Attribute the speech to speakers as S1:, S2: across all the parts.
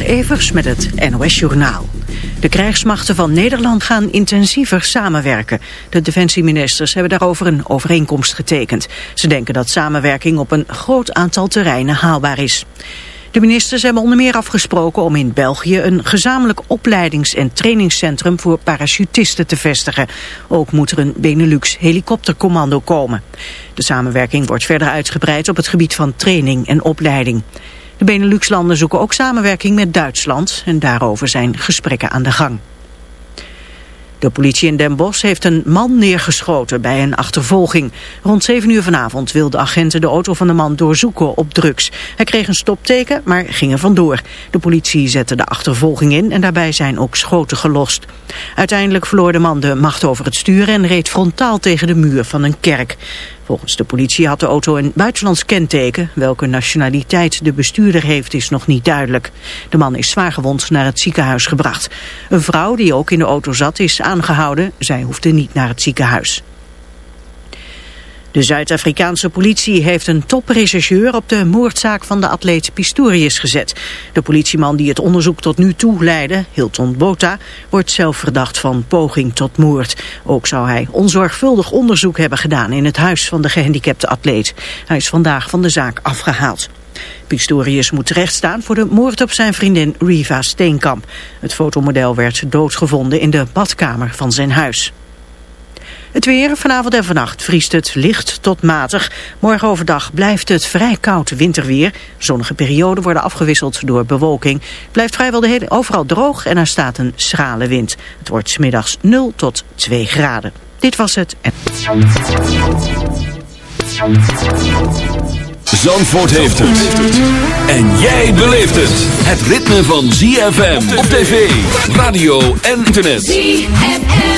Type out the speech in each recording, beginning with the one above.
S1: Evers met het NOS Journaal. De krijgsmachten van Nederland gaan intensiever samenwerken. De defensieministers hebben daarover een overeenkomst getekend. Ze denken dat samenwerking op een groot aantal terreinen haalbaar is. De ministers hebben onder meer afgesproken om in België een gezamenlijk opleidings- en trainingscentrum voor parachutisten te vestigen. Ook moet er een Benelux helikoptercommando komen. De samenwerking wordt verder uitgebreid op het gebied van training en opleiding. De Benelux-landen zoeken ook samenwerking met Duitsland en daarover zijn gesprekken aan de gang. De politie in Den Bosch heeft een man neergeschoten bij een achtervolging. Rond 7 uur vanavond wilden agenten de auto van de man doorzoeken op drugs. Hij kreeg een stopteken, maar ging er vandoor. De politie zette de achtervolging in en daarbij zijn ook schoten gelost. Uiteindelijk verloor de man de macht over het sturen en reed frontaal tegen de muur van een kerk. Volgens de politie had de auto een buitenlands kenteken. Welke nationaliteit de bestuurder heeft is nog niet duidelijk. De man is zwaargewond naar het ziekenhuis gebracht. Een vrouw die ook in de auto zat is aangehouden. Zij hoefde niet naar het ziekenhuis. De Zuid-Afrikaanse politie heeft een toprechercheur op de moordzaak van de atleet Pistorius gezet. De politieman die het onderzoek tot nu toe leidde, Hilton Bota, wordt zelf verdacht van poging tot moord. Ook zou hij onzorgvuldig onderzoek hebben gedaan in het huis van de gehandicapte atleet. Hij is vandaag van de zaak afgehaald. Pistorius moet terechtstaan voor de moord op zijn vriendin Riva Steenkamp. Het fotomodel werd doodgevonden in de badkamer van zijn huis. Het weer, vanavond en vannacht vriest het licht tot matig. Morgen overdag blijft het vrij koud winterweer. Zonnige perioden worden afgewisseld door bewolking. blijft vrijwel de hele, overal droog en er staat een schrale wind. Het wordt smiddags 0 tot 2 graden. Dit was het.
S2: Zandvoort heeft het. En jij beleeft het. Het ritme van ZFM op tv, radio en internet. ZFM.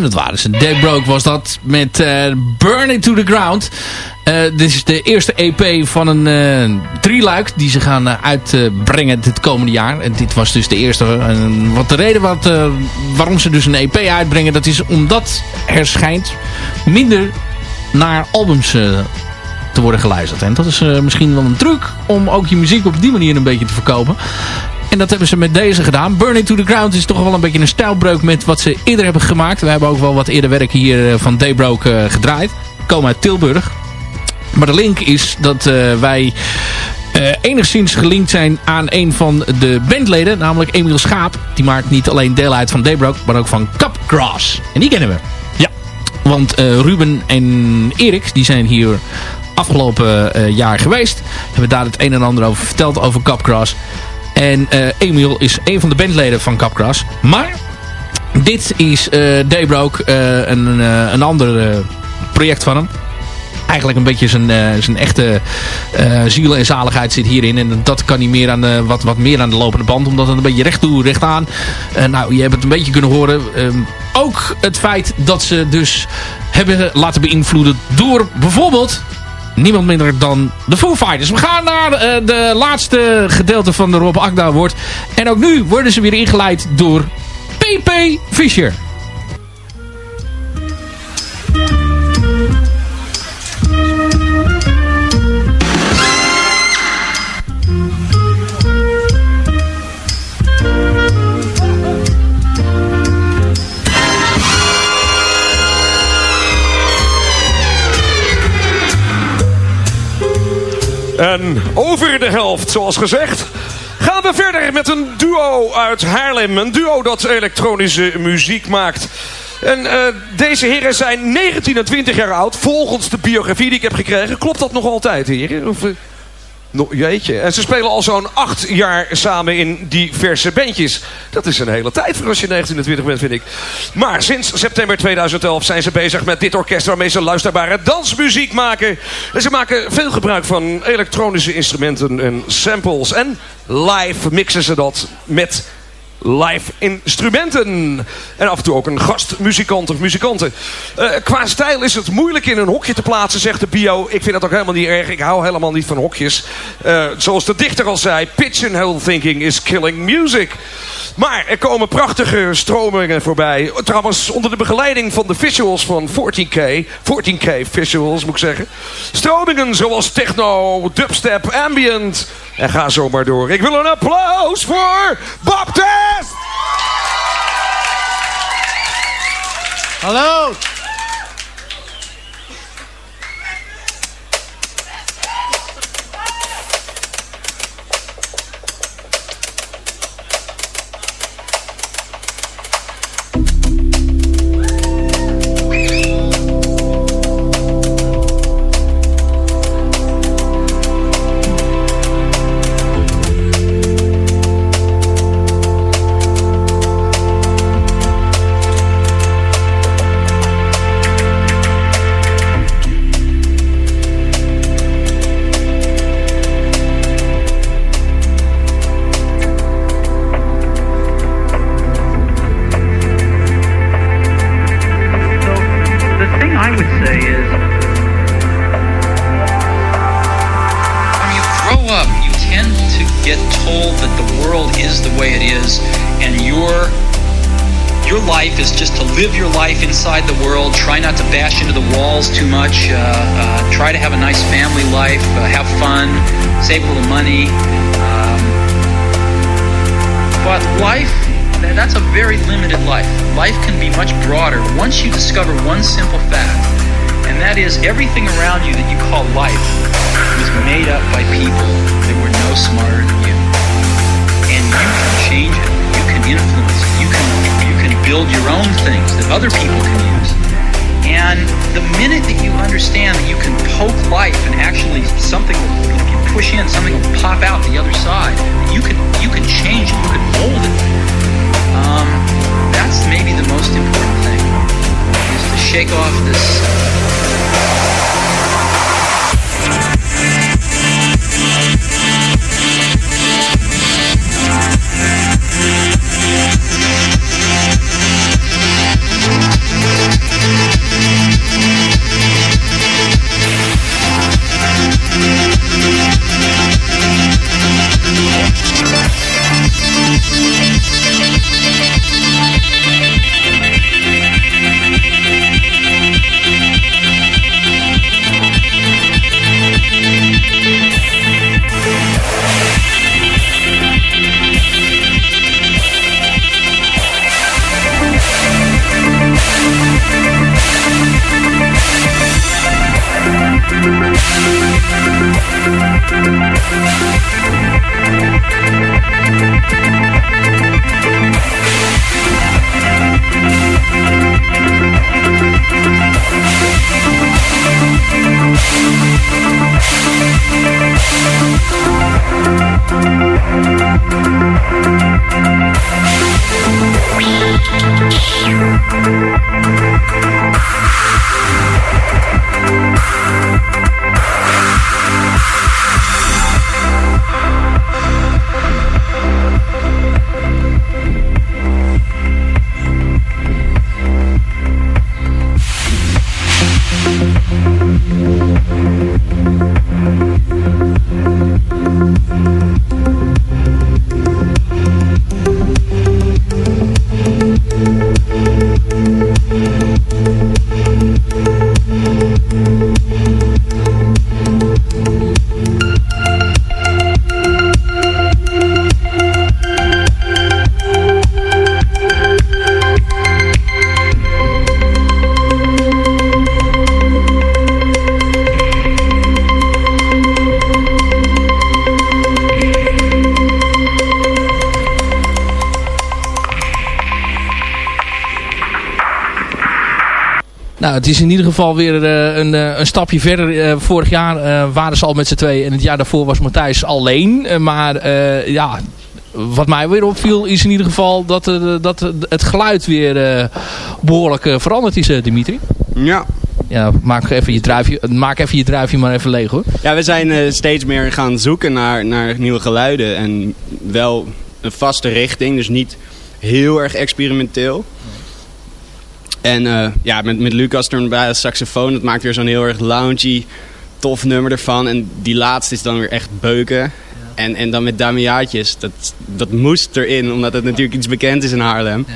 S3: En dat waren ze. Daybroke was dat met eh Burn It To The Ground. Eh, dit is de eerste EP van een eh drieluik die ze gaan uitbrengen dit komende jaar. En dit was dus de eerste. Wat de reden wat, waarom ze dus een EP uitbrengen, dat is omdat er schijnt minder naar albums te worden geluisterd. En dat is misschien wel een truc om ook je muziek op die manier een beetje te verkopen. En dat hebben ze met deze gedaan. Burn It To The Ground is toch wel een beetje een stijlbreuk met wat ze eerder hebben gemaakt. We hebben ook wel wat eerder werk hier eh, van Daybroke eh, gedraaid. Komen uit Tilburg. Maar de link is dat eh, wij enigszins gelinkt zijn aan een van de bandleden. Namelijk Emiel Schaap. Die maakt niet alleen deel uit van Daybroke, maar ook van Cupgrass. En die kennen we. Ja. Want Ruben en Erik, die zijn hier afgelopen jaar geweest. Hebben daar het een en ander over verteld over Cupgrass. En eh Emiel is een van de bandleden van Capgras. Maar dit is eh Daybroke, eh, een, een ander project van hem. Eigenlijk een beetje zijn, zijn echte ziel en zaligheid zit hierin. En dat kan niet meer aan de, wat, wat meer aan de lopende band. Omdat het een beetje recht toe, recht aan. Nou, je hebt het een beetje kunnen horen. Ehm, ook het feit dat ze dus hebben laten beïnvloeden door bijvoorbeeld niemand minder dan de Foo Fighters. We gaan naar eh, de laatste gedeelte van de Rob Award. En ook nu worden ze weer ingeleid door PP Fischer.
S4: En over de helft, zoals gezegd, gaan we verder met een duo uit Haarlem. Een duo dat elektronische muziek maakt. En eh, deze heren zijn 19 en 20 jaar oud. Volgens de biografie die ik heb gekregen. Klopt dat nog altijd, heren? Of, eh, no, jeetje. En ze spelen al zo'n acht jaar samen in diverse bandjes. Dat is een hele tijd voor als je 19 en 20 bent, vind ik. Maar sinds september 2011 zijn ze bezig met dit orkest... waarmee ze luisterbare dansmuziek maken. En ze maken veel gebruik van elektronische instrumenten en samples. En live mixen ze dat met live instrumenten. En af en toe ook een gastmuzikant of muzikanten. Eh, qua stijl is het moeilijk in een hokje te plaatsen, zegt de bio. Ik vind dat ook helemaal niet erg. Ik hou helemaal niet van hokjes. Eh, zoals de dichter al zei, pigeonhole thinking is killing music. Maar er komen prachtige stromingen voorbij. Trouwens, onder de begeleiding van de visuals van 14K. 14K visuals, moet ik zeggen. Stromingen zoals techno, dubstep, ambient. En ga zo maar door. Ik wil een applaus voor Bob Test!
S5: Hallo!
S6: Too much. Uh, uh, try to have a nice family life. Uh, have fun. Save a little money. Um, But life, that's a very limited life. Life can be much broader once you discover one simple fact, and that is everything around you that you call life was made up by people that were no smarter than you. And you can change it. You can influence it. You can you can build your own things that other people can use. And the minute that you understand that you can poke life and actually something, if you push in, something will pop out the other side. You can you can change it. You can mold it. Um, that's maybe the most important thing is to shake off this.
S3: Nou, het is in ieder geval weer uh, een, uh, een stapje verder. Uh, vorig jaar waren ze al met z'n twee en het jaar daarvoor was Matthijs alleen. maar ja, wat mij weer opviel is in ieder geval dat, dat het geluid weer behoorlijk veranderd is, Dimitri.
S5: Ja.
S3: Ja, maak even, je druifje, maak even je druifje maar even leeg hoor.
S5: Ja, we zijn steeds meer gaan zoeken naar, naar nieuwe geluiden. En wel een vaste richting, dus niet heel erg experimenteel. En uh, ja, met, met Lucas erbij saxofoon, dat maakt weer zo'n heel erg loungy, tof nummer ervan. En die laatste is dan weer echt beuken. Ja. En, en dan met Damiaatjes, dat, dat moest erin, omdat het natuurlijk iets bekend is in Haarlem. Ja.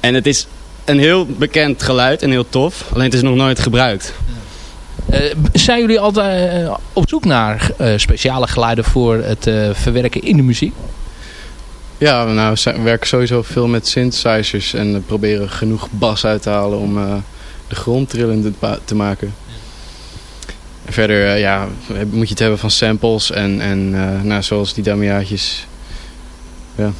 S5: En het is een heel bekend geluid en heel tof, alleen het is nog nooit gebruikt.
S3: Uh, zijn jullie altijd uh, op zoek naar speciale geluiden voor het verwerken in de muziek?
S7: Ja, nou, we werken sowieso veel met synthesizers en proberen genoeg bas uit te halen om uh, de grond trillend te maken. En verder uh, ja, moet je het hebben van samples en, en uh, nou, zoals die damiaatjes. Ja.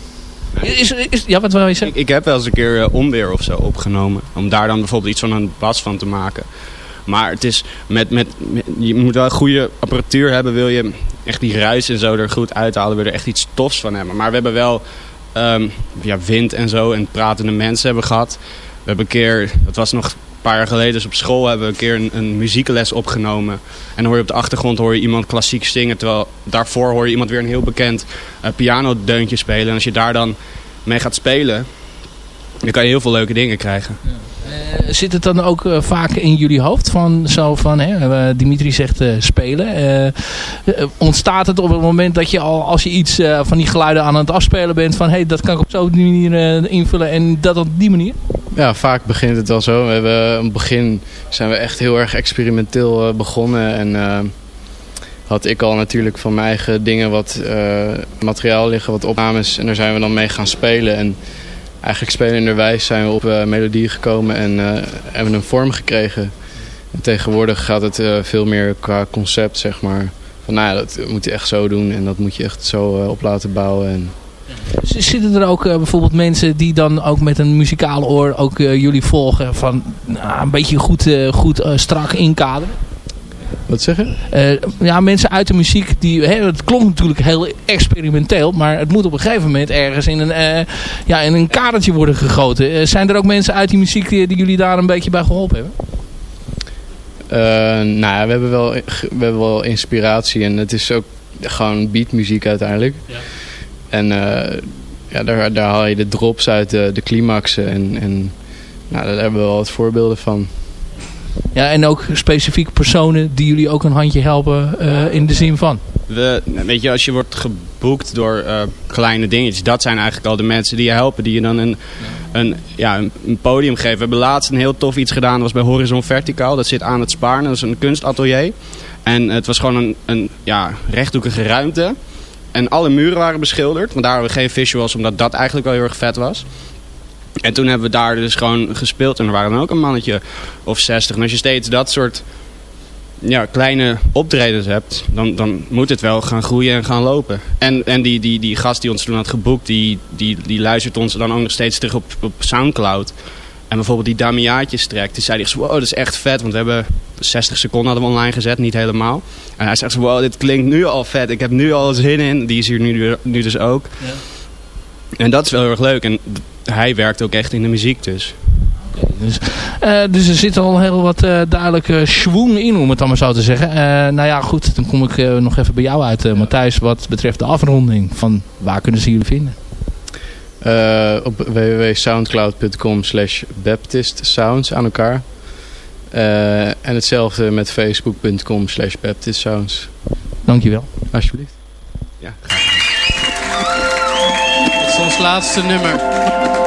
S3: Is, is, ja, wat wil je zeggen?
S5: Ik, ik heb wel eens een keer onweer of zo opgenomen. Om daar dan bijvoorbeeld iets van een bas van te maken. Maar het is met, met, met, je moet wel goede apparatuur hebben. Wil je echt die ruis en zo er goed uithalen. Je er echt iets tofs van hebben. Maar we hebben wel um, ja, wind en zo en pratende mensen hebben gehad. We hebben een keer, dat was nog een paar jaar geleden, dus op school hebben we een keer een, een muziekles opgenomen. En dan hoor je op de achtergrond hoor je iemand klassiek zingen. Terwijl daarvoor hoor je iemand weer een heel bekend uh, pianodeuntje spelen. En als je daar dan mee gaat spelen, dan kan je heel veel leuke dingen krijgen. Ja.
S3: Uh, zit het dan ook uh, vaak in jullie hoofd van zo van, hè, Dimitri zegt spelen. ontstaat het op het moment dat je al, als je iets van die geluiden aan het afspelen bent, van hé, hey, dat kan ik op zo'n manier invullen en dat op die manier?
S7: Ja, vaak begint het wel zo. We hebben, in het begin zijn we echt heel erg experimenteel begonnen en had ik al natuurlijk van mijn eigen dingen wat materiaal liggen, wat opnames. En daar zijn we dan mee gaan spelen. En eigenlijk spelenderwijs zijn we op uh, melodie gekomen en uh, hebben een vorm gekregen. En tegenwoordig gaat het veel meer qua concept, zeg maar. Van nou ja, dat moet je echt zo doen en dat moet je echt zo op laten bouwen. En...
S3: Zitten er ook bijvoorbeeld mensen die dan ook met een muzikale oor ook jullie volgen van nou, een beetje goed, goed strak inkaderen?
S7: Wat zeggen?
S3: Uh, ja, mensen uit de muziek, die, hè, het klonk natuurlijk heel experimenteel, maar het moet op een gegeven moment ergens in een, uh, ja, in een kadertje worden gegoten. Uh, zijn er ook mensen uit die muziek die, die, jullie daar een beetje bij geholpen hebben?
S7: nou ja, we hebben, wel, we hebben wel inspiratie en het is ook gewoon beatmuziek uiteindelijk. Ja. En ja, daar, daar haal je de drops uit, de, de climaxen en, en nou, daar hebben we wel wat voorbeelden van.
S3: Ja, en ook specifiek personen die jullie ook een handje helpen uh, in de zin van?
S5: We, weet je, als je wordt geboekt door uh, kleine dingetjes, dat zijn eigenlijk al de mensen die je helpen. Die je dan een, een, ja, een podium geven. We hebben laatst een heel tof iets gedaan, dat was bij Horizon Verticaal. Dat zit aan het Spaarne, dat is een kunstatelier. En het was gewoon een, een ja, rechthoekige ruimte. En alle muren waren beschilderd, want daar hadden we geen visuals, omdat dat eigenlijk wel heel erg vet was. En toen hebben we daar dus gewoon gespeeld. En er waren dan ook een mannetje of 60. En als je steeds dat soort ja, kleine optredens hebt, dan, dan moet het wel gaan groeien en gaan lopen. En, en die, die, die gast die ons toen had geboekt, die, die, die luistert ons dan ook nog steeds terug op, op Soundcloud. En bijvoorbeeld die Damiaatjes trekt. Die zei, wow, dat is echt vet. Want we hebben 60 seconden hadden we online gezet, niet helemaal. En hij zegt, wow, dit klinkt nu al vet. Ik heb nu al zin in. Die is hier nu, nu dus ook. Ja. En dat is wel heel erg leuk. En hij werkt ook echt in de muziek dus.
S3: Dus, uh, dus er zit al heel wat uh, duidelijke schwung in, om het dan maar zo te zeggen. Uh, nou ja, goed, dan kom ik nog even bij jou uit, Matthijs, wat betreft de afronding. Van waar kunnen ze jullie vinden?
S7: op www.soundcloud.com slash baptistsounds aan elkaar. en hetzelfde met facebook.com slash baptistsounds.
S3: Dankjewel.
S7: Alsjeblieft.
S5: Ja, graag
S8: ons laatste nummer.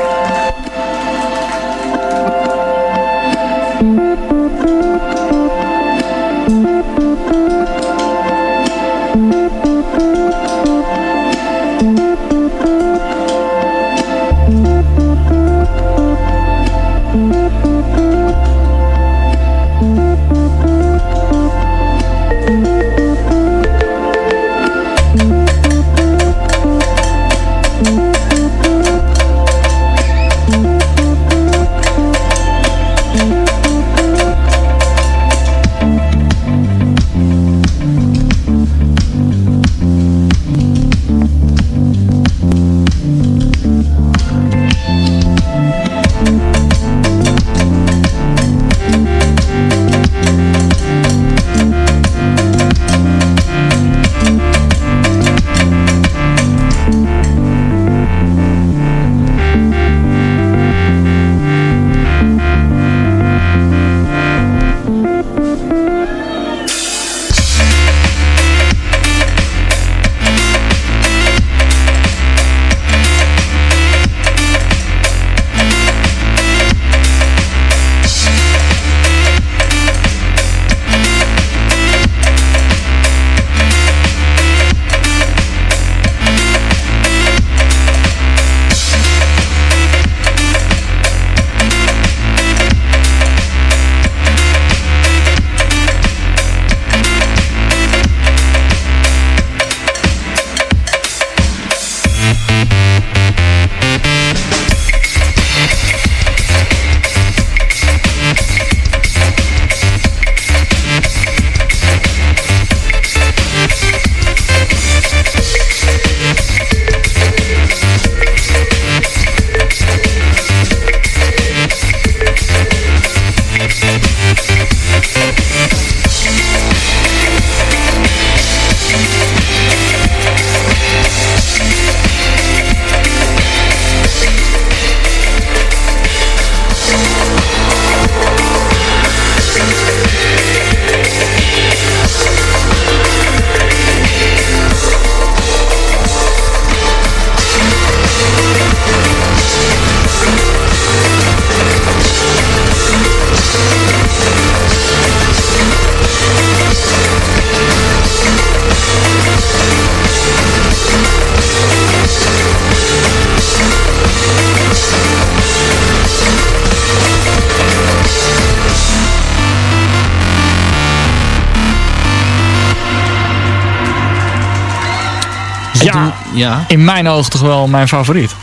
S8: In mijn ogen toch wel mijn favoriet.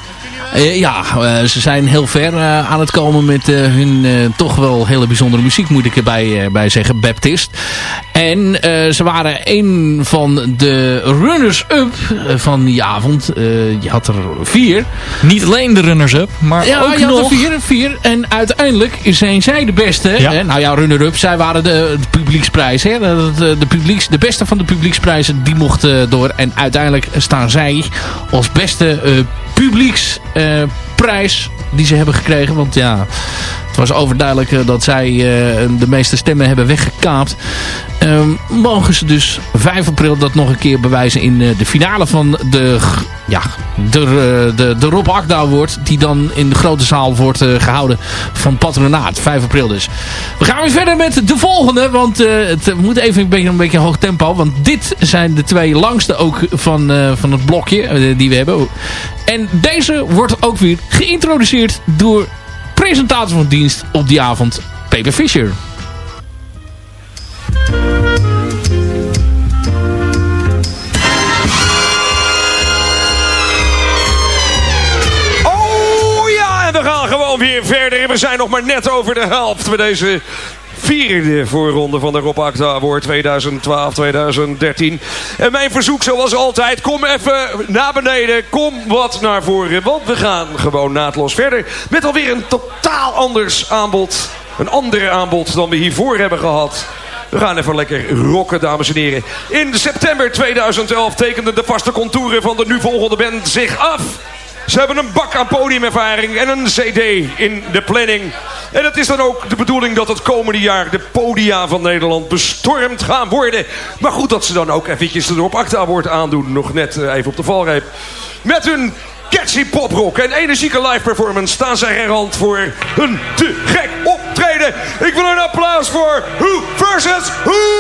S3: Eh, ja, eh, ze zijn heel ver eh, aan het komen met hun toch wel hele bijzondere muziek, moet ik erbij bij zeggen, Baptist. En eh, ze waren een van de runners-up eh, van die avond. Eh, je had er vier.
S8: Niet alleen de runners-up, maar
S3: Ja,
S8: ook
S3: je had er
S8: nog...
S3: vier, vier. En uiteindelijk zijn zij de beste.
S8: Ja.
S3: Hè? Nou ja, runner-up. Zij waren de, de publieksprijs. Hè? De, de, de publieks, de beste van de publieksprijzen, die mochten door. En uiteindelijk staan zij als beste publieksprijs die ze hebben gekregen. Want ja, het was overduidelijk dat zij de meeste stemmen hebben weggekaapt. Ehm, mogen ze dus 5 april dat nog een keer bewijzen in eh, de finale van de, ja, de, eh, de, de Rob Akda wordt. Die dan in de grote zaal wordt eh, gehouden van Patronaat. 5 april dus. We gaan weer verder met de volgende. Want eh, het moet even een beetje, een beetje hoog tempo. Want dit zijn de twee langste ook van, van het blokje die we hebben. En deze wordt ook weer geïntroduceerd door presentator van dienst op die avond, Peter Fischer.
S4: We zijn nog maar net over de helft met deze vierde voorronde van de Rob Acta Award 2012-2013. En mijn verzoek zoals altijd, kom even naar beneden, kom wat naar voren. Want we gaan gewoon naadloos verder met alweer een totaal anders aanbod. Een ander aanbod dan we hiervoor hebben gehad. We gaan even lekker rocken, dames en heren. In september 2011 tekenden de vaste contouren van de nu volgende band zich af. Ze hebben een bak aan podiumervaring en een cd in de planning. En het is dan ook de bedoeling dat het komende jaar de podia van Nederland bestormd gaan worden. Maar goed dat ze dan ook eventjes de Rob Acta Award aandoen. Nog net eh, even op de valreep. Met hun catchy poprock en energieke live performance staan zij gerand voor een te gek optreden. Ik wil een applaus voor Who versus Who.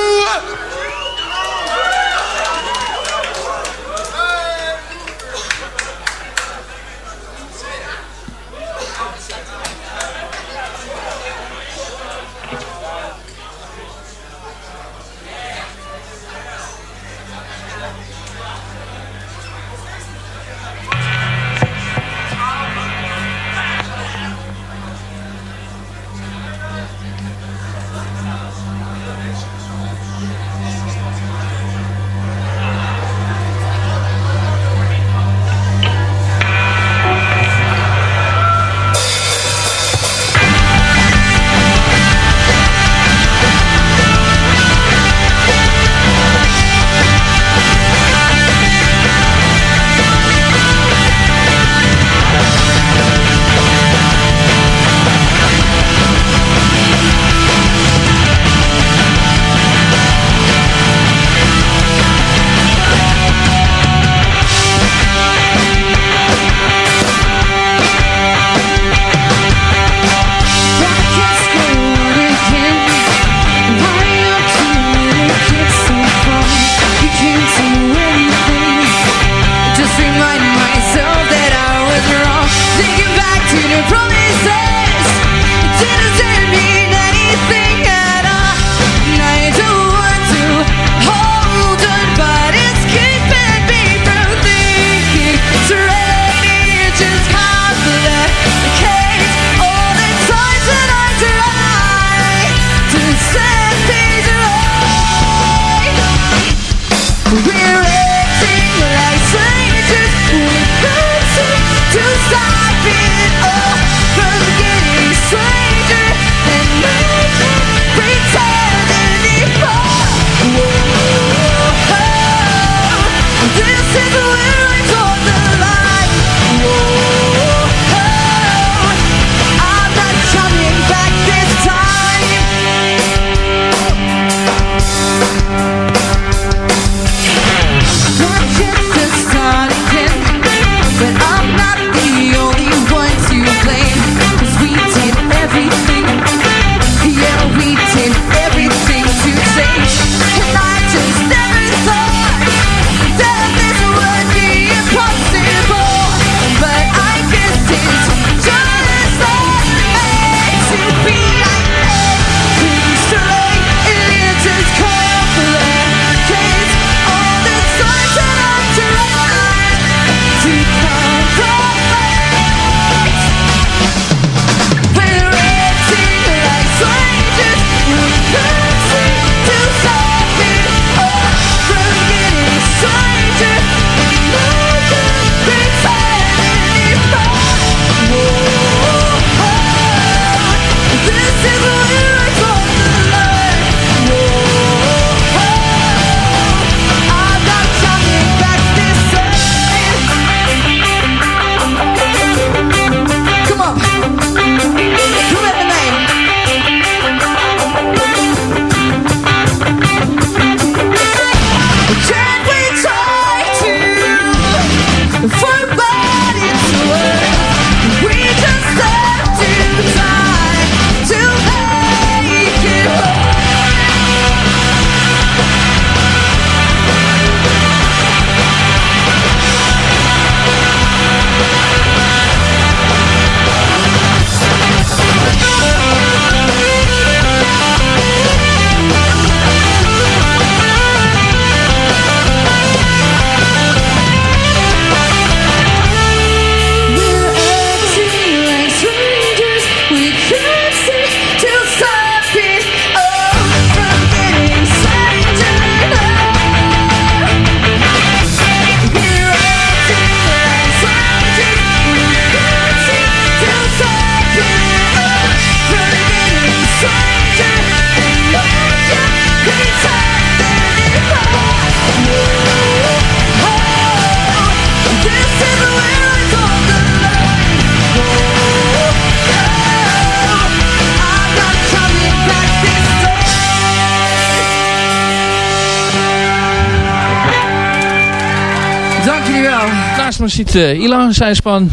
S3: Naast me zit uh, Ila, zij is van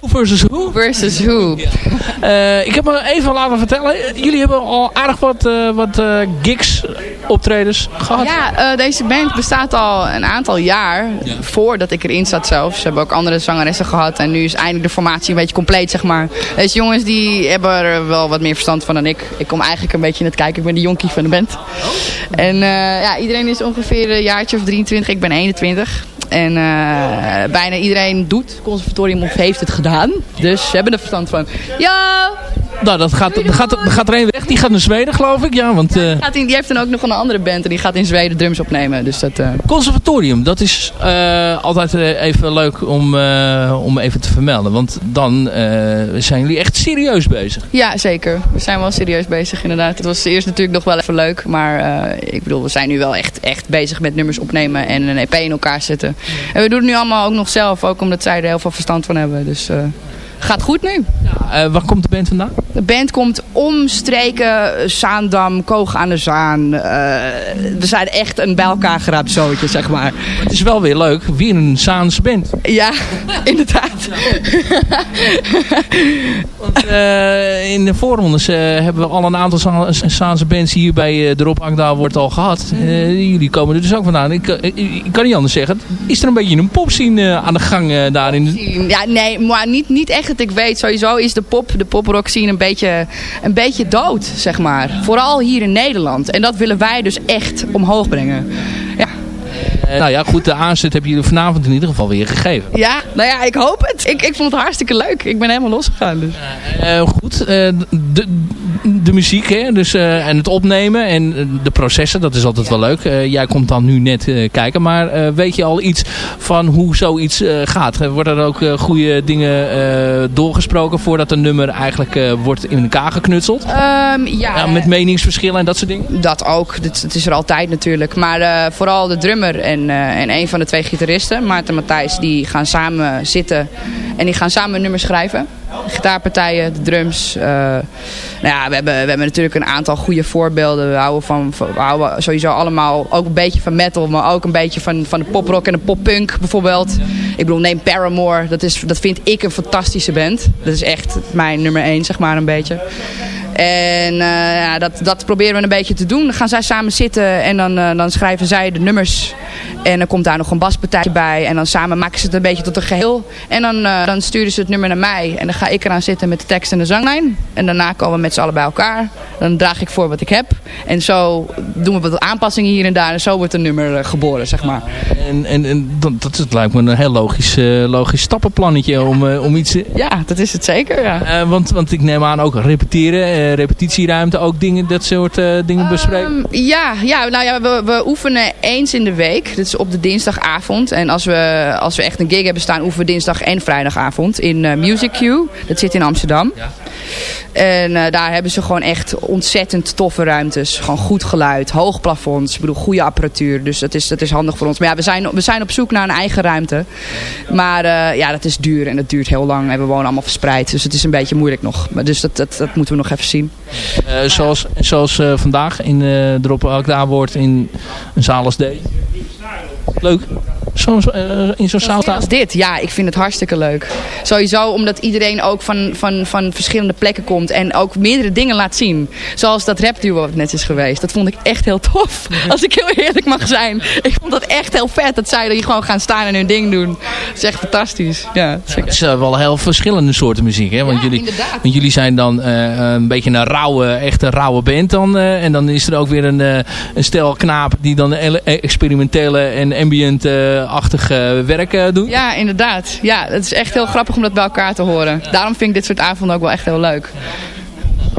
S3: Who versus Who.
S9: Versus Who.
S3: Uh, ik heb me even laten vertellen. Jullie hebben al aardig wat, uh, wat gigs, optredens gehad.
S9: Ja, deze band bestaat al een aantal jaar. Ja. Voordat ik erin zat zelfs. Ze hebben ook andere zangeressen gehad. En nu is eindelijk de formatie een beetje compleet, zeg maar. Deze jongens die hebben er wel wat meer verstand van dan ik. Ik kom eigenlijk een beetje in het kijken. Ik ben de jonkie van de band. Oh. En ja, iedereen is ongeveer een jaartje of 23. Ik ben 21. En uh, bijna iedereen doet conservatorium of heeft het gedaan. Dus ze hebben er verstand van. Ja!
S3: Nou, dat gaat, dat gaat, dat gaat er een weg. Die gaat naar Zweden, geloof ik. Ja, want, uh...
S9: die, gaat in, die heeft dan ook nog een andere band. En die gaat in Zweden drums opnemen. Dus dat, uh...
S3: Conservatorium, dat is altijd even leuk om, om even te vermelden. Want dan zijn jullie echt serieus bezig.
S9: Ja, zeker. We zijn wel serieus bezig, inderdaad. Het was eerst natuurlijk nog wel even leuk. Maar ik bedoel, we zijn nu wel echt, echt bezig met nummers opnemen. En een EP in elkaar zetten. En we doen het nu allemaal ook nog zelf. Ook omdat zij er heel veel verstand van hebben. Dus gaat goed nu.
S3: Ja, uh, waar komt de band vandaan?
S9: De band komt omstreken Zaandam, Koog aan de Zaan. Uh, we zijn echt een bij elkaar geraapt zootje, zeg maar.
S3: Het is wel weer leuk. Weer een Zaanse band.
S9: Ja, inderdaad.
S3: Want, uh, in de voorrondes hebben we al een aantal Zaanse bands hier bij de Rob wordt al gehad. jullie komen er dus ook vandaan. Ik, ik, kan niet anders zeggen. Is er een beetje een popscene aan de gang daarin?
S9: Ja, nee, maar niet, niet echt dat ik weet. Sowieso is de pop, de poprock scene een beetje, een beetje dood, zeg maar. Vooral hier in Nederland. En dat willen wij dus echt omhoog brengen. Ja.
S3: Uh, nou ja, goed, de aanzet heb je vanavond in ieder geval weer gegeven.
S9: Ja, nou ja, ik hoop het. Ik, ik vond het hartstikke leuk. Ik ben helemaal losgegaan. Dus.
S3: Uh, goed, uh, de, de muziek hè, dus, en het opnemen en de processen, dat is altijd wel leuk. jij komt dan nu net kijken, maar weet je al iets van hoe zoiets gaat? Worden er ook goede dingen doorgesproken voordat een nummer eigenlijk wordt in elkaar geknutseld?
S9: Um, ja.
S3: met meningsverschillen en dat soort dingen?
S9: Dat ook, het, is er altijd natuurlijk. Maar vooral de drummer en, en een van de twee gitaristen, Maarten en Matthijs, die gaan samen zitten en die gaan samen een nummer schrijven. Gitaarpartijen, de drums. Uh, nou ja, we hebben, we hebben natuurlijk een aantal goede voorbeelden. We houden, van, we houden sowieso allemaal ook een beetje van metal, maar ook een beetje van, van de poprock en de poppunk bijvoorbeeld. Ik bedoel, neem Paramore, dat, is, dat vind ik een fantastische band. Dat is echt mijn nummer één, zeg maar, een beetje. En uh, ja, dat, dat proberen we een beetje te doen. Dan gaan zij samen zitten en dan, uh, dan schrijven zij de nummers. En dan komt daar nog een baspartijtje bij. En dan samen maken ze het een beetje tot een geheel. En dan, uh, dan sturen ze het nummer naar mij. En dan ga ik eraan zitten met de tekst en de zanglijn. En daarna komen we met z'n allen bij elkaar. Dan draag ik voor wat ik heb. En zo doen we wat aanpassingen hier en daar. En zo wordt een nummer geboren, zeg maar.
S3: En, en, en dat, dat lijkt me een heel logisch, logisch stappenplannetje om, om iets...
S9: Ja, dat is het zeker, ja.
S3: want, want ik neem aan ook repeteren repetitieruimte ook dingen, dat soort uh, dingen bespreken? Um,
S9: ja, ja, nou ja, we, we oefenen eens in de week. Dat is op de dinsdagavond. En als we, als we echt een gig hebben staan, oefenen we dinsdag en vrijdagavond in uh, Music Q. Dat zit in Amsterdam. Ja. En uh, daar hebben ze gewoon echt ontzettend toffe ruimtes. Gewoon goed geluid, hoog plafonds, ik bedoel goede apparatuur. Dus dat is, dat is handig voor ons. Maar ja, we zijn, we zijn op zoek naar een eigen ruimte. Maar uh, ja, dat is duur en dat duurt heel lang. En we wonen allemaal verspreid. Dus het is een beetje moeilijk nog. Maar dus dat, dat, dat moeten we nog even zien.
S3: Uh, zoals zoals vandaag in uh, Drop daar wordt in een zaal als deze. Leuk. Zo, uh, in zo'n zaal
S9: als dit, ja, ik vind het hartstikke leuk. Sowieso omdat iedereen ook van, van, van verschillende plekken komt en ook meerdere dingen laat zien. Zoals dat rapduo wat net is geweest. Dat vond ik echt heel tof, als ik heel eerlijk mag zijn. Ik vond dat echt heel vet, dat zij hier gewoon gaan staan en hun ding doen. Dat is echt fantastisch. Ja,
S3: het is uh, wel heel verschillende soorten muziek, hè? Want,
S9: ja,
S3: jullie, want jullie zijn dan uh, een beetje een rauwe, echte rauwe band dan. en dan is er ook weer een, een stel knaap die dan experimentele en ambient achtige werk uh, doen.
S9: Ja, inderdaad. Ja, het is echt heel grappig om dat bij elkaar te horen. Daarom vind ik dit soort avonden ook wel echt heel leuk.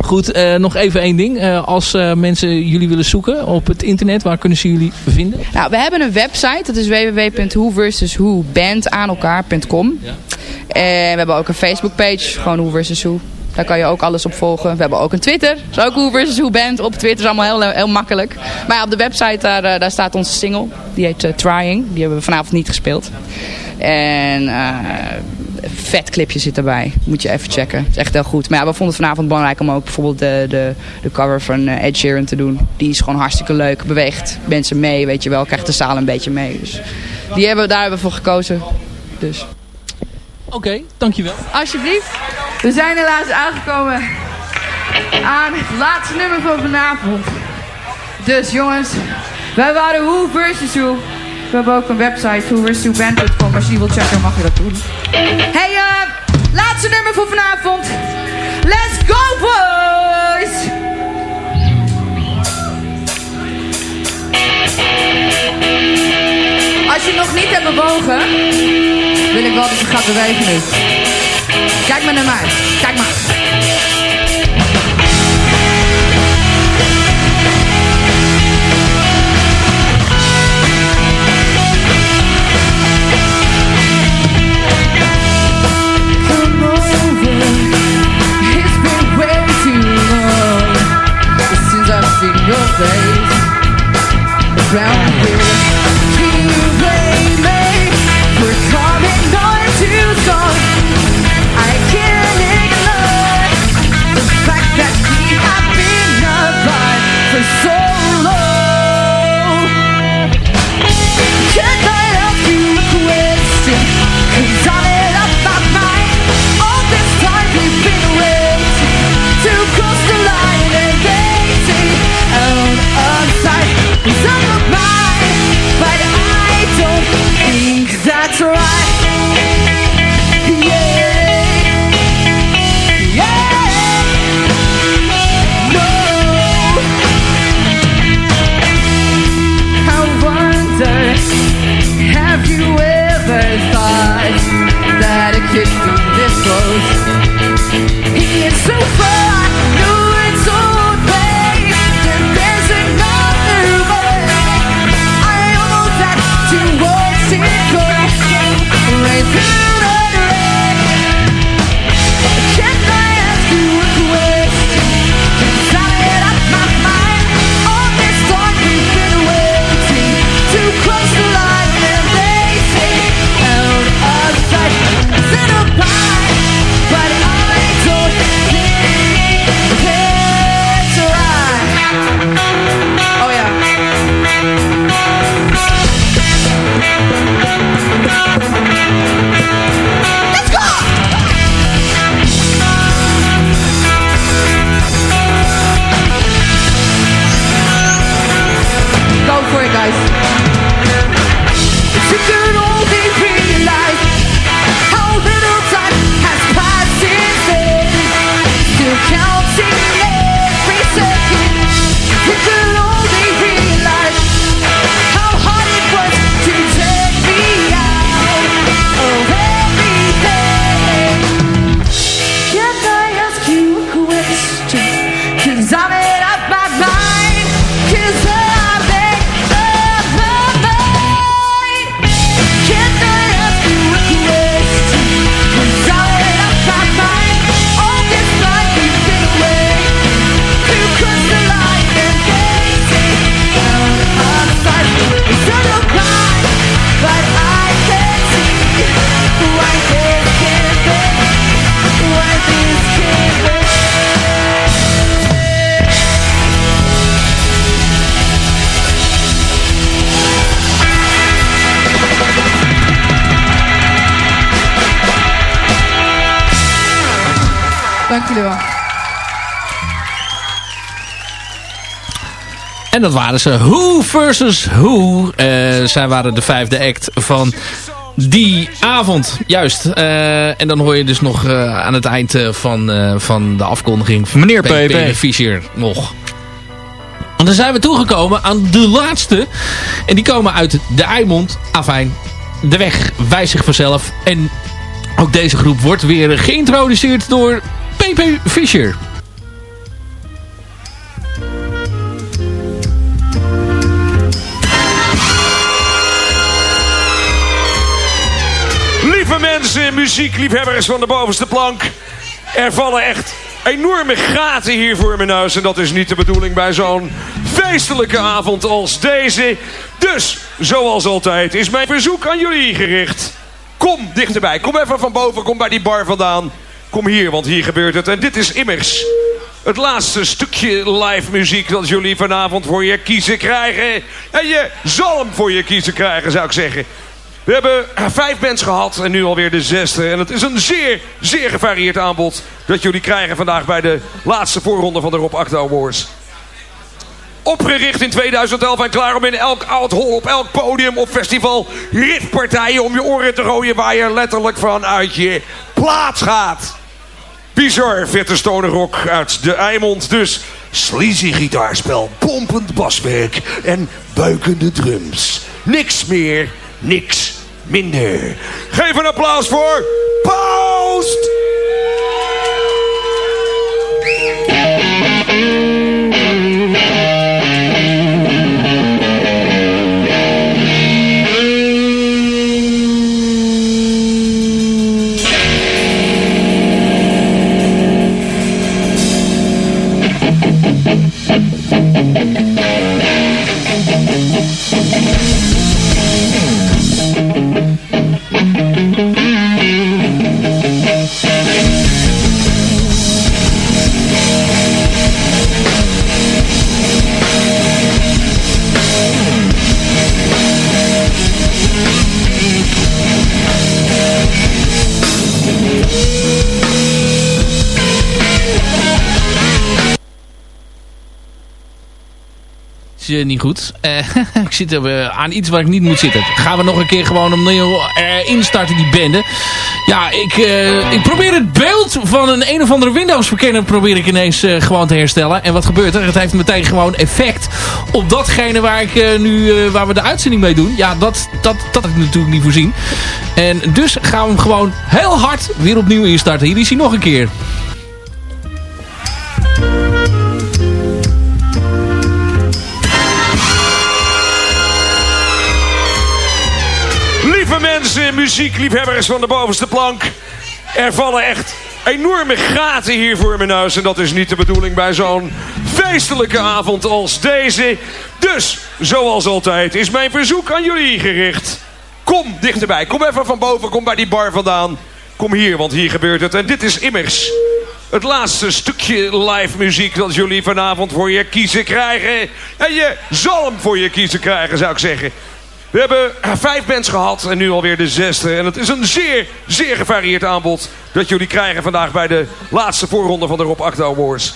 S3: Goed, uh, nog even één ding. Uh, als uh, mensen jullie willen zoeken op het internet, waar kunnen ze jullie vinden?
S9: Nou, we hebben een website. Dat is www.who aan elkaar.com. Ja. En we hebben ook een Facebook page, gewoon Who versus Who.
S10: Daar kan je ook alles op volgen. We hebben ook een Twitter. Is ook Who versus Who Band. Op Twitter is allemaal heel, heel makkelijk. Maar ja, op de website daar, eh, daar staat onze single. Die heet eh, Trying. Die hebben we vanavond niet gespeeld. En eh, vet clipje zit erbij. Moet je even checken. Het is echt heel goed. Maar ja, we vonden het vanavond belangrijk om ook bijvoorbeeld de, de, de cover van Ed Sheeran te doen. Die is gewoon hartstikke leuk. Beweegt mensen mee, weet je wel. Krijgt de zaal een beetje mee. Dus die hebben, daar hebben we voor gekozen. Dus.
S3: Oké, dankjewel.
S10: Alsjeblieft. We zijn helaas aangekomen aan het laatste nummer van vanavond. Dus jongens, wij waren Who versus Who. We hebben ook een website, whoversuswhoband.com. Als je die wilt checken, mag je dat doen. Hey, eh, laatste nummer voor vanavond. Let's go, boys! Als je nog niet hebt bewogen, wil ik wel dat je gaat bewegen. Kijk maar naar mij. Kijk maar. Come over. so
S3: En dat waren ze. Who versus Who. Eh, zij waren de vijfde act van die avond. Juist. Eh, en dan hoor je dus nog eh, aan het eind van, van de afkondiging... van
S8: Meneer PP.
S3: Fischer nog. En dan zijn we toegekomen aan de laatste. En die komen uit de Eimond. Afijn, de weg wijst zich vanzelf. En ook deze groep wordt weer geïntroduceerd door PP Fischer.
S4: Mensen, muziekliefhebbers van de bovenste plank. Er vallen echt enorme gaten hier voor mijn neus. En dat is niet de bedoeling bij zo'n feestelijke avond als deze. Dus, zoals altijd, is mijn verzoek aan jullie gericht. Kom dichterbij. Kom even van boven. Kom bij die bar vandaan. Kom hier, want hier gebeurt het. En dit is immers het laatste stukje live muziek dat jullie vanavond voor je kiezen krijgen. En je zal hem voor je kiezen krijgen, zou ik zeggen. We hebben vijf bands gehad en nu alweer de zesde. En het is een zeer, zeer gevarieerd aanbod dat jullie krijgen vandaag bij de laatste voorronde van de Rob Acta Awards. Opgericht in 2011 en klaar om in elk oud hol, op elk podium, op festival, riftpartijen om je oren te rooien waar je letterlijk van uit je plaats gaat. Bizar vette stoner rock uit de Eimond. Dus sleazy gitaarspel, pompend baswerk en buikende drums. Niks meer, niks minder. Geef een applaus voor Post!
S3: Niet goed. Eh, ik zit eh, aan iets waar ik niet moet zitten. Gaan we nog een keer gewoon opnieuw eh, instarten die bende. Ja, ik, ik probeer het beeld van een een of andere Windows verkenner probeer ik ineens gewoon te herstellen. En wat gebeurt er? Het heeft meteen gewoon effect op datgene waar, ik, nu, waar we de uitzending mee doen. Ja, dat, dat, dat had ik natuurlijk niet voorzien. En dus gaan we hem gewoon heel hard weer opnieuw instarten. Hier is hij nog een keer.
S4: Muziekliefhebbers van de bovenste plank. Er vallen echt enorme gaten hier voor mijn neus. En dat is niet de bedoeling bij zo'n feestelijke avond als deze. Dus, zoals altijd, is mijn verzoek aan jullie gericht. Kom dichterbij. Kom even van boven. Kom bij die bar vandaan. Kom hier, want hier gebeurt het. En dit is immers het laatste stukje live muziek dat jullie vanavond voor je kiezen krijgen. En je zal hem voor je kiezen krijgen, zou ik zeggen. We hebben vijf bands gehad en nu alweer de zesde. En het is een zeer, zeer gevarieerd aanbod dat jullie krijgen vandaag bij de laatste voorronde van de Rob Acta Awards.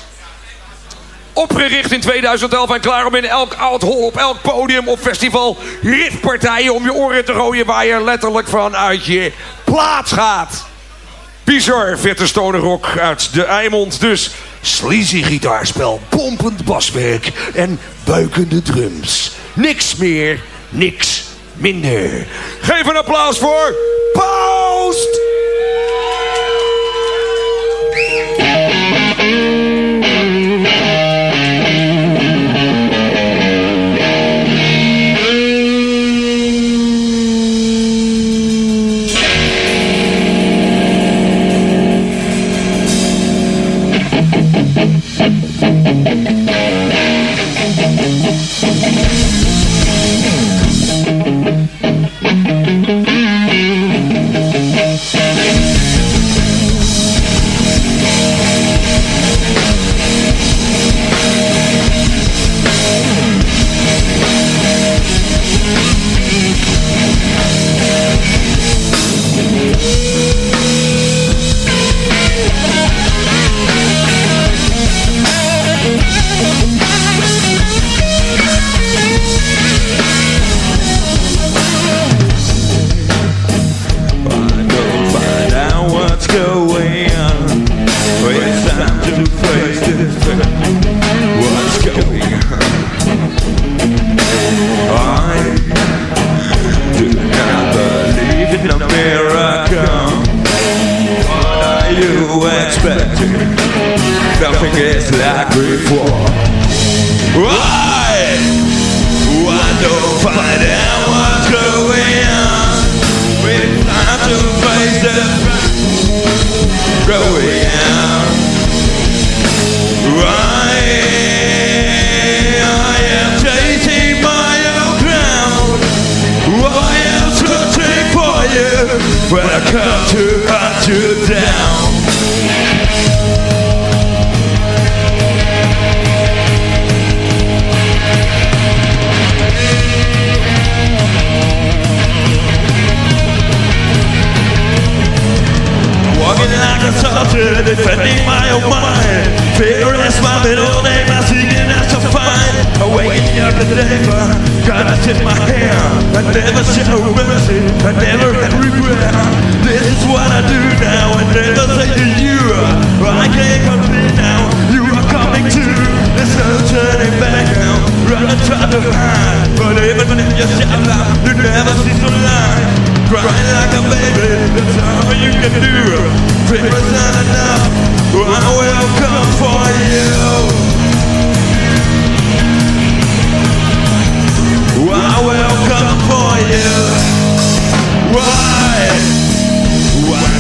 S4: Opgericht in 2011 en klaar om in elk oud hol, op elk podium, op festival, riftpartijen om je oren te rooien waar je letterlijk van uit je plaats gaat. Bizar stoner rock uit de Eimond. Dus sleazy gitaarspel, pompend baswerk en buikende drums. Niks meer, niks minder. Geef een applaus voor Post!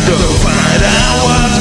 S11: To find out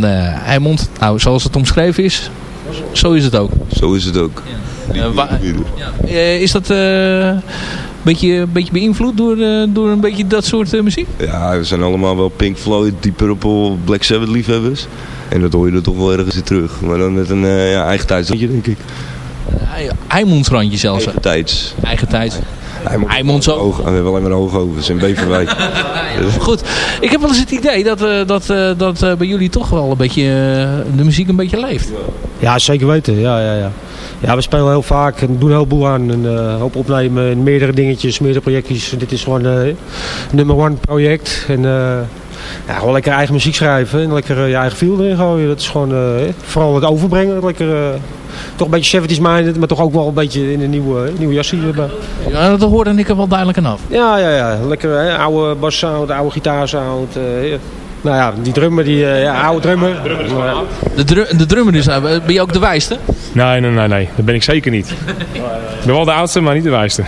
S3: van de Eimond. Nou, zoals het omschreven is, zo is het ook.
S12: Zo is het ook.
S3: Eh, wa- Eh, is dat eh, een beetje, beetje beïnvloed door, eh, door een beetje dat soort eh, muziek?
S12: Ja, we zijn allemaal wel Pink Floyd, Deep Purple, Black Sabbath liefhebbers. En dat hoor je er toch wel ergens in terug. Maar dan met een eh, ja, eigen tijdsrandje, denk ik.
S3: Eimondsrandje zelfs.
S12: Eigen tijds.
S3: Eigen tijd.
S12: Eimond zo. Hoog, we hebben alleen maar hoog over. in Beverwijk.
S3: Goed, ik heb wel eens het idee dat, eh, dat, eh, dat eh, bij jullie toch wel een beetje de muziek een beetje leeft.
S13: Ja, zeker weten. Ja, ja, ja. ja, we spelen heel vaak en doen een heleboel aan. Een eh, hoop opnemen in meerdere dingetjes, meerdere projectjes. Dit is gewoon eh nummer one project. En eh, ja, gewoon lekker eigen muziek schrijven en lekker eh, je eigen feel erin gooien. Dat is gewoon eh, vooral het overbrengen. Lekker, eh, toch een beetje 70s minded, maar toch ook wel een beetje in een nieuwe, nieuwe jasje.
S3: Ja, dat hoorde ik er wel duidelijk aan af.
S13: Ja, ja, ja. Lekker hè? oude bassound, oude gitaarsound. eh, ja. nou ja, die drummer, die eh, ja, oude drummer.
S3: De, dru- de drummer is, eh, ben je ook de wijste?
S14: Nee, nee, nee, nee. Dat ben ik zeker niet. Ik ben wel de oudste, maar niet de wijste.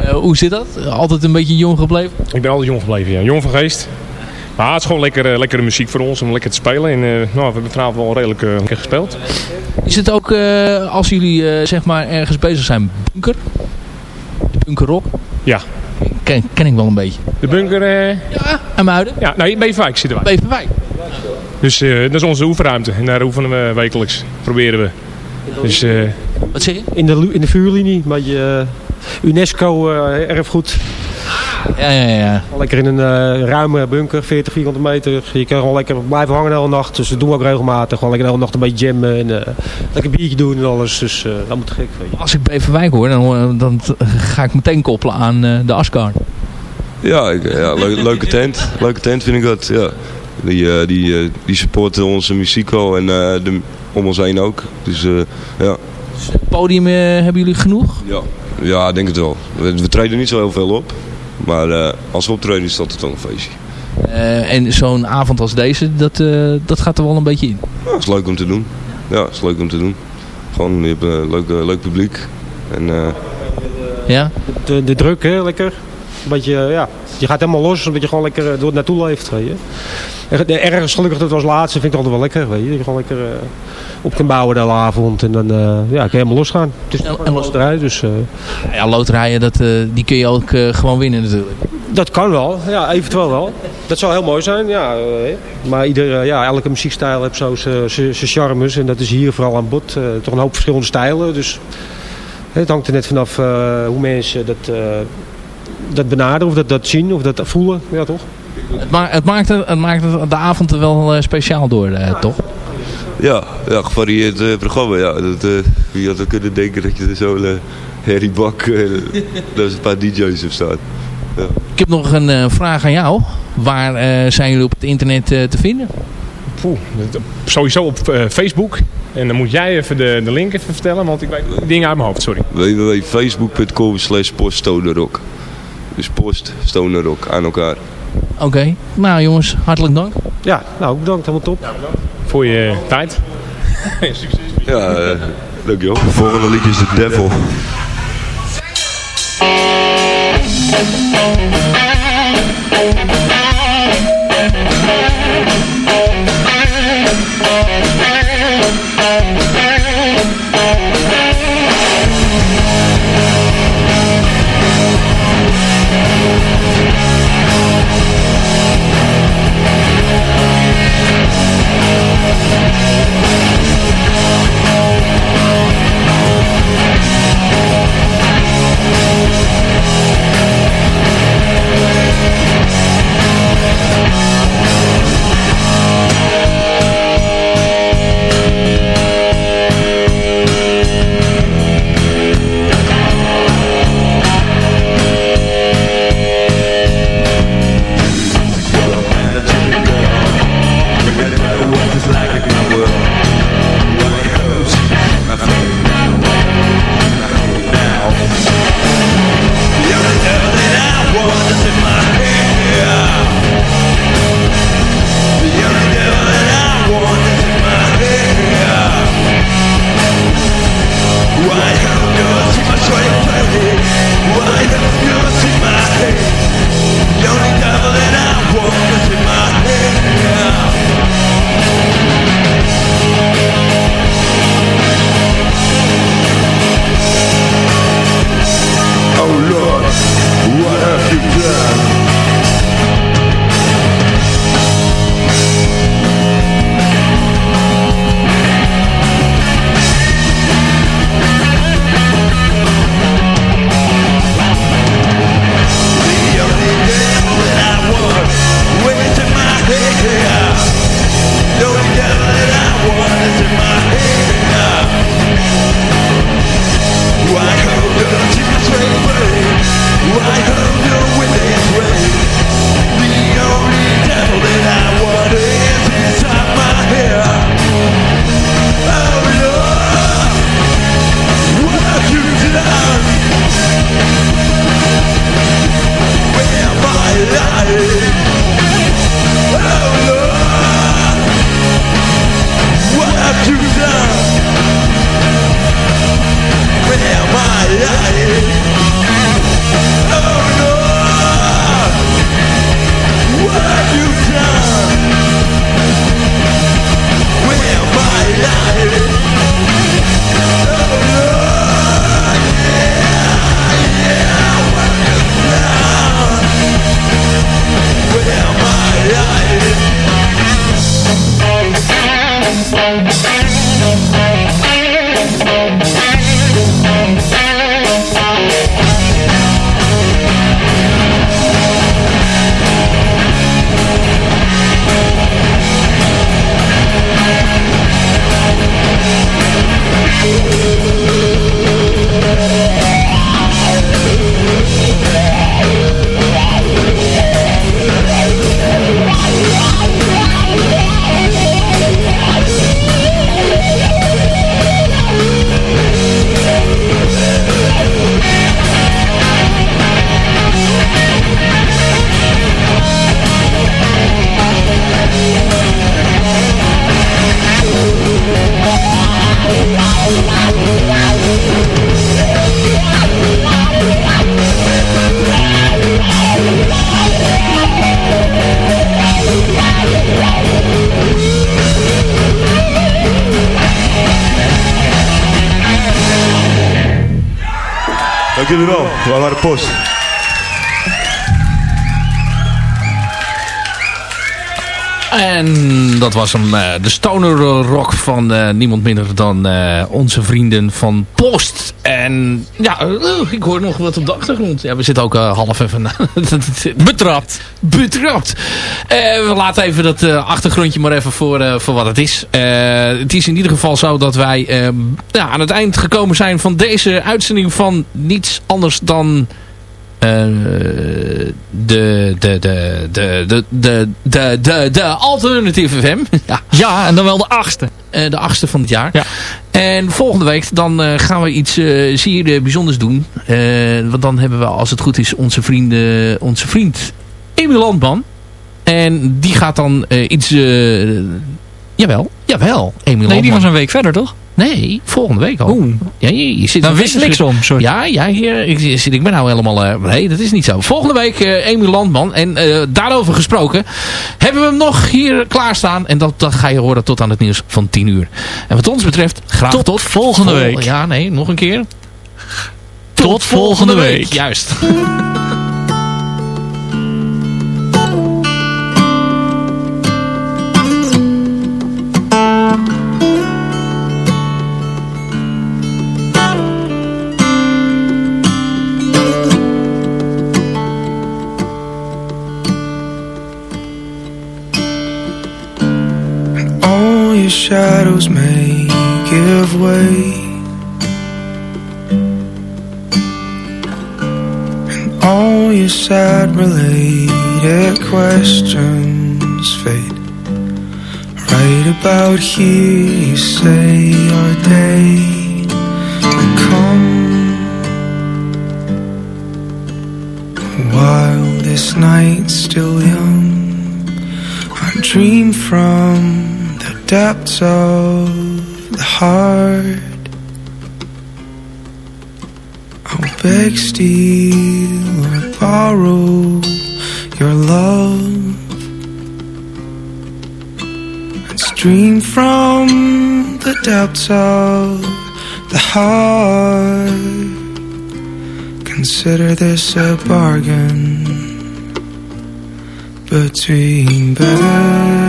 S3: Eh, hoe zit dat? Altijd een beetje jong gebleven?
S14: Ik ben altijd jong gebleven, ja. Jong van geest. Maar het is gewoon lekker, eh, lekkere muziek voor ons om lekker te spelen. En eh, nou, we hebben vanavond wel redelijk eh, lekker gespeeld.
S3: Is het ook eh, als jullie eh, zeg maar ergens bezig zijn, bunker? De bunker rock?
S14: Ja.
S3: Ken, ken ik wel een beetje.
S14: De bunker... eh
S3: ja, en Muiden?
S14: Ja, nee, Beverwijk zitten wij.
S3: Beverwijk.
S14: Dus eh, dat is onze oefenruimte. En daar oefenen we wekelijks. Proberen we. Dus, eh,
S3: Wat zeg je?
S13: In de, in de vuurlinie, een beetje eh, UNESCO eh, erfgoed.
S3: Ja, ja, ja.
S13: Lekker in een eh, ruime bunker, 40 vierkante meter. Je kan gewoon lekker blijven hangen de hele nacht. Dus dat doen we ook regelmatig. Gewoon lekker de hele nacht een beetje jammen en eh, lekker biertje doen en alles. Dus eh, dat moet gek. Weet je.
S3: Als ik Beverwijk hoor, dan, hoor- dan ga ik meteen koppelen aan eh, de Asgard.
S12: Ja, ik, ja leu- leuke tent. Leuke tent vind ik dat, ja. Die, eh, die, die supporten onze muziek al en eh, de, om ons heen ook. Dus eh, ja.
S3: Podium eh, hebben jullie genoeg?
S12: Ja. ja, ik denk het wel. We, we treden niet zo heel veel op. Maar eh, als we optreden is dat het wel een feestje.
S3: Eh, en zo'n avond als deze, dat, eh, dat gaat er wel een beetje in.
S12: Ja, het is leuk om te doen. Ja, het is leuk om te doen. Gewoon, je hebt een leuk, leuk publiek. En, eh,
S3: Ja?
S13: De, de druk, hè, lekker. Beetje, ja, je gaat helemaal los, omdat je gewoon lekker eh, door het naartoe leeft. Weet je. Er- de- Ergens gelukkig dat was laatste, vind ik altijd wel lekker. Weet je. Dat je gewoon lekker eh, op kan bouwen de hele avond. En dan eh, ja, kan je helemaal losgaan. Het is een loterij, dus... eh,
S3: Ja, loterijen, dat, die kun je ook gewoon winnen natuurlijk.
S13: Dat kan wel, ja, eventueel wel. Dat zou heel mooi zijn, ja. Maar ieder, ja, elke muziekstijl heeft zo zijn charmes. En dat is hier vooral aan bod. toch een hoop verschillende stijlen. Dus het hangt er net vanaf eh, hoe mensen dat, dat benaderen. Of dat, dat zien, of dat voelen. Ja, toch?
S3: Het, ma het, maakt, het, het maakt het- de avond er wel eh, speciaal door, eh, toch?
S12: ja, ja, gevarieerd eh, programma. Ja. Dat, eh, wie had er kunnen denken dat je er zo'n uh, Harry Bak, eh, dat is een paar DJ's op staat. Ja.
S3: Ik heb nog een eh, vraag aan jou. Waar eh, zijn jullie op het internet eh, te vinden?
S14: poeh, sowieso op eh, Facebook. En dan moet jij even de, de link even vertellen, want ik weet dingen uit mijn hoofd, sorry.
S12: www.facebook.com slash poststonerrock. Dus post, stonerrock aan elkaar.
S3: Oké, nou jongens, hartelijk dank.
S13: Ja, nou bedankt, helemaal top.
S14: Voor je tijd.
S12: Ja, uh, leuk joh. De volgende liedje is The Devil. Post?
S3: En dat was hem, eh, de stoner rock van eh, niemand minder dan eh, onze vrienden van Post. En ja, eh, ik hoor nog wat op de achtergrond. Ja, we zitten ook eh, half even...
S8: Betrapt.
S3: Betrapt. Eh, we laten even dat achtergrondje maar even voor, voor wat het is. Het is in ieder geval zo dat wij ja, aan het eind gekomen zijn van deze uitzending van niets anders dan... eh, de, de, de, de, de, de, de, de, de, Alternative FM. Ja.
S8: Ja, en dan wel de achtste.
S3: Eh, de achtste van het jaar. En volgende week dan eh, gaan we iets eh zeer bijzonders doen. Want dan hebben we, als het goed is, onze, vrienden, onze vriend Emil Landman. En die gaat dan iets... jawel, jawel. Emil
S8: Nee, die was een week verder, toch?
S3: Nee, volgende week al. Ja, je, je zit
S8: Dan wist niks om, sorry.
S3: Ja, ja hier, ik, zit- ik ben nou helemaal... eh, nee, dat is niet zo. Volgende week eh Emiel Landman. En eh, daarover gesproken hebben we hem nog hier klaarstaan. En dat, dat ga je horen tot aan het nieuws van 10 uur. En wat ons betreft, graag tot,
S8: Tot volgende
S3: vol-
S8: week.
S3: Ja, nee, nog een keer.
S8: Tot volgende week.
S3: Juist.
S11: Shadows may give way. And all your sad related questions fade. Right about here, you say our day will come. While this night's still young. I dream from depths of the heart. I'll beg, steal, or borrow your love. And stream from the depths of the heart. Consider this a bargain between beggars.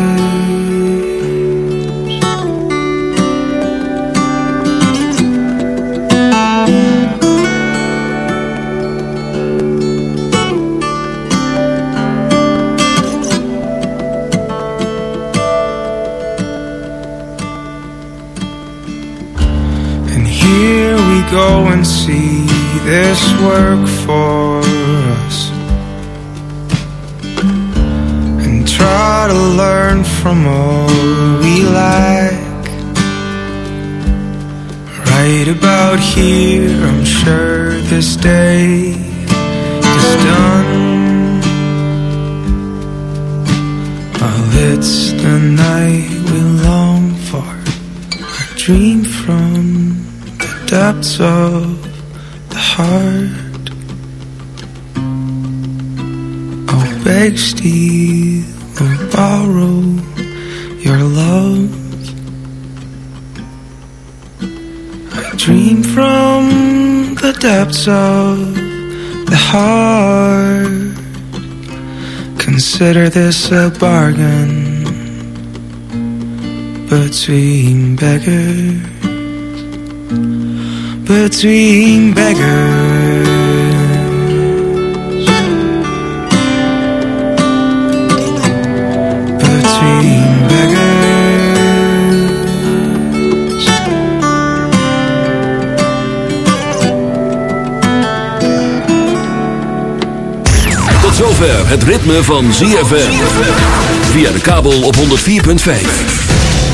S11: See this work for us. and try to learn from all we lack. Right about here, I'm sure this day is done. While it's the night we long for, a dream from the depths of heart. I'll beg, steal, or borrow your love. I dream from the depths of the heart. Consider this a bargain between beggars. Between beggars. Between beggars.
S2: Tot zover het ritme van ZFM. Via de kabel op 104.5.